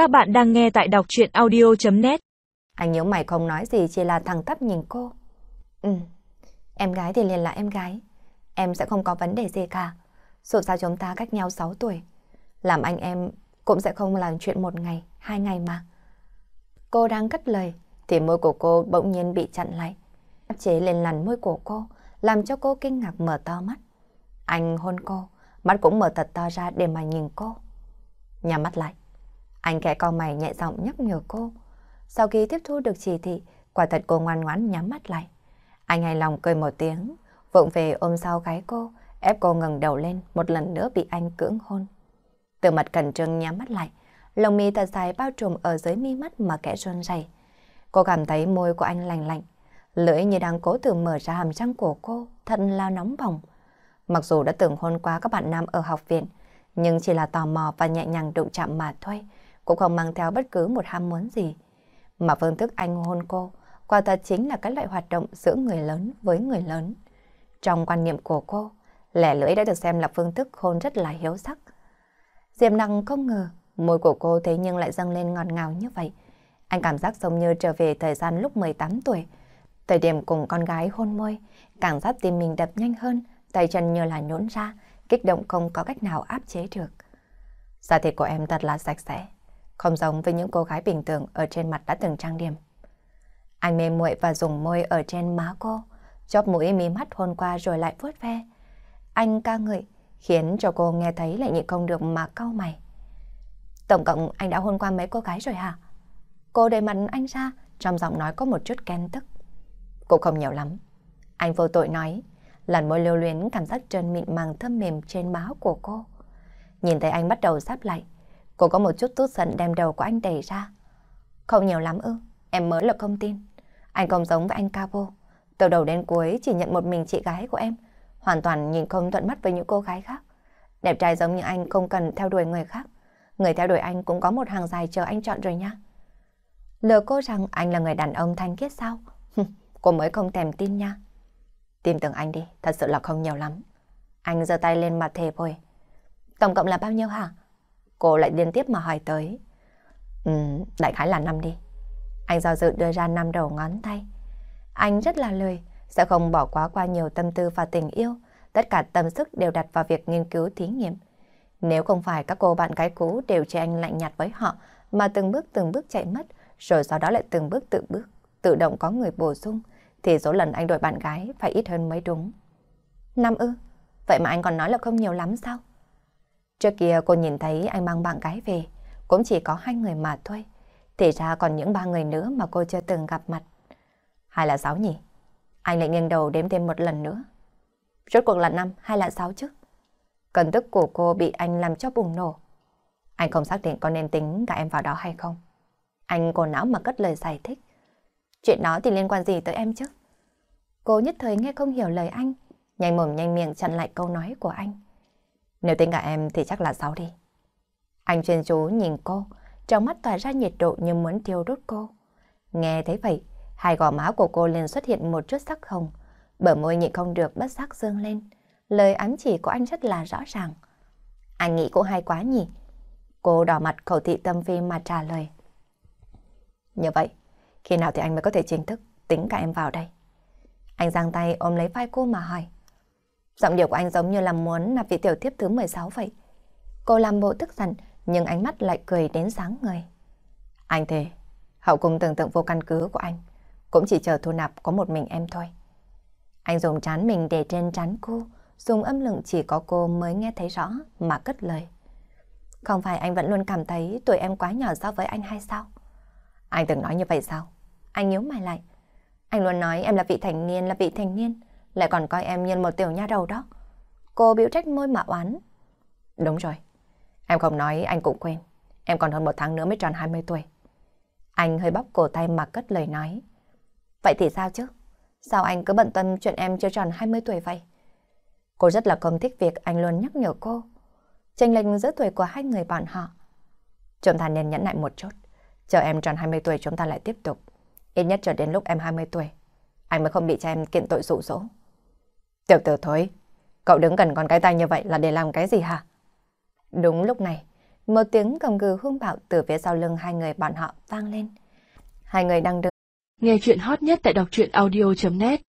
Các bạn đang nghe tại đọc chuyện audio.net Anh nhớ mày không nói gì chỉ là thằng thấp nhìn cô. Ừ, em gái thì liền là em gái. Em sẽ không có vấn đề gì cả. Dù sao chúng ta cách nhau 6 tuổi. Làm anh em cũng sẽ không làm chuyện một ngày, hai ngày mà. Cô đang cất lời thì môi của cô bỗng nhiên bị chặn lại. Áp chế lên lằn môi của cô làm cho cô kinh ngạc mở to mắt. Anh hôn cô, mắt cũng mở thật to ra để mà nhìn cô. Nhắm mắt lại. Anh kẻ con mày nhẹ giọng nhắc nhở cô. Sau khi tiếp thu được chỉ thị, quả thật cô ngoan ngoãn nhắm mắt lại. Anh hài lòng cười một tiếng, vụng về ôm sau gái cô, ép cô ngẩng đầu lên, một lần nữa bị anh cưỡng hôn. Từ mặt cẩn trương nhắm mắt lại, lồng mi thật dài bao trùm ở dưới mi mắt mà kẻ run rẩy. Cô cảm thấy môi của anh lành lạnh, lưỡi như đang cố tự mở ra hàm răng của cô, thật là nóng bỏng. Mặc dù đã từng hôn qua các bạn nam ở học viện, nhưng chỉ là tò mò và nhẹ nhàng đụng chạm mà thôi, cũng không mang theo bất cứ một ham muốn gì. Mà phương thức anh hôn cô, quả thật chính là cái loại hoạt động giữa người lớn với người lớn. Trong quan niệm của cô, lẻ lưỡi đã được xem là phương thức hôn rất là hiếu sắc. Diệp Năng không ngờ, môi của cô thế nhưng lại dâng lên ngọt ngào như vậy. Anh cảm giác giống như trở về thời gian lúc 18 tuổi. Thời điểm cùng con gái hôn môi, cảm giác tim mình đập nhanh hơn, tay chân như là nhũn ra, kích động không có cách nào áp chế được. Dạ da thịt của em thật là sạch sẽ, không giống với những cô gái bình thường ở trên mặt đã từng trang điểm. Anh mê muội và dùng môi ở trên má cô, chóp mũi mí mắt hôn qua rồi lại vuốt ve. Anh ca ngợi, khiến cho cô nghe thấy lại nhịn không được mà cau mày. Tổng cộng anh đã hôn qua mấy cô gái rồi hả? Cô đầy mặt anh ra, trong giọng nói có một chút ghen tức. Cũng không nhiều lắm. Anh vô tội nói, lần môi lưu luyến cảm giác trơn mịn màng thơm mềm trên má của cô. Nhìn thấy anh bắt đầu sắp lại, cô có một chút tốt giận đem đầu của anh đẩy ra. Không nhiều lắm ư, em mới là không tin. Anh không giống với anh Cabo. Từ đầu đến cuối chỉ nhận một mình chị gái của em, hoàn toàn nhìn không thuận mắt với những cô gái khác. Đẹp trai giống như anh không cần theo đuổi người khác. Người theo đuổi anh cũng có một hàng dài chờ anh chọn rồi nha. Lừa cô rằng anh là người đàn ông thanh khiết sao? cô mới không thèm tin nha. Tin tưởng anh đi, thật sự là không nhiều lắm. Anh giơ tay lên mặt thề vội. Tổng cộng là bao nhiêu hả? Cô lại liên tiếp mà hỏi tới. Ừ, đại khái là năm đi. Anh do dự đưa ra năm đầu ngón tay. Anh rất là lười, sẽ không bỏ quá qua nhiều tâm tư và tình yêu. Tất cả tâm sức đều đặt vào việc nghiên cứu thí nghiệm. Nếu không phải các cô bạn gái cũ đều cho anh lạnh nhạt với họ, mà từng bước từng bước chạy mất, rồi sau đó lại từng bước tự bước, tự động có người bổ sung, thì số lần anh đổi bạn gái phải ít hơn mới đúng. Năm ư? Vậy mà anh còn nói là không nhiều lắm sao? Trước kia cô nhìn thấy anh mang bạn gái về, cũng chỉ có hai người mà thôi. Thì ra còn những ba người nữa mà cô chưa từng gặp mặt. Hay là sáu nhỉ? Anh lại nghiêng đầu đếm thêm một lần nữa. Rốt cuộc là năm hay là sáu chứ? Cơn tức của cô bị anh làm cho bùng nổ. Anh không xác định có nên tính cả em vào đó hay không. Anh cổ não mà cất lời giải thích. Chuyện đó thì liên quan gì tới em chứ? Cô nhất thời nghe không hiểu lời anh, nhanh mồm nhanh miệng chặn lại câu nói của anh. Nếu tính cả em thì chắc là sáu đi. Anh chuyên chú nhìn cô, trong mắt tỏa ra nhiệt độ như muốn thiêu đốt cô. Nghe thấy vậy, hai gò má của cô liền xuất hiện một chút sắc hồng, bờ môi nhịn không được bất giác dương lên. Lời ám chỉ của anh rất là rõ ràng. Anh nghĩ cô hay quá nhỉ? Cô đỏ mặt khẩu thị tâm phi mà trả lời. Như vậy, khi nào thì anh mới có thể chính thức tính cả em vào đây? Anh giang tay ôm lấy vai cô mà hỏi. Giọng điệu của anh giống như là muốn nạp vị tiểu tiếp thứ 16 vậy. Cô làm bộ tức giận, nhưng ánh mắt lại cười đến sáng người. Anh thề, hậu cùng tưởng tượng vô căn cứ của anh, cũng chỉ chờ thu nạp có một mình em thôi. Anh dùng chán mình để trên chán cô, dùng âm lượng chỉ có cô mới nghe thấy rõ mà cất lời. Không phải anh vẫn luôn cảm thấy tuổi em quá nhỏ so với anh hay sao? Anh từng nói như vậy sao? Anh nhíu mày lại. Anh luôn nói em là vị thành niên, là vị thành niên, lại còn coi em như một tiểu nha đầu đó. Cô biểu trách môi mà oán. Đúng rồi. Em không nói anh cũng quên. Em còn hơn một tháng nữa mới tròn 20 tuổi. Anh hơi bóc cổ tay mà cất lời nói. Vậy thì sao chứ? Sao anh cứ bận tâm chuyện em chưa tròn 20 tuổi vậy? Cô rất là không thích việc anh luôn nhắc nhở cô. Tranh lệch giữa tuổi của hai người bọn họ. Chúng ta nên nhẫn lại một chút. Chờ em tròn 20 tuổi chúng ta lại tiếp tục. Ít nhất cho đến lúc em 20 tuổi. Anh mới không bị cha em kiện tội dụ dỗ. Tiểu tử thối, cậu đứng gần con cái tay như vậy là để làm cái gì hả? Đúng lúc này, Một tiếng cầm gừ hung bạo từ phía sau lưng hai người bọn họ vang lên. Hai người đang đứng. Nghe chuyện hot nhất tại đọc truyện audio.net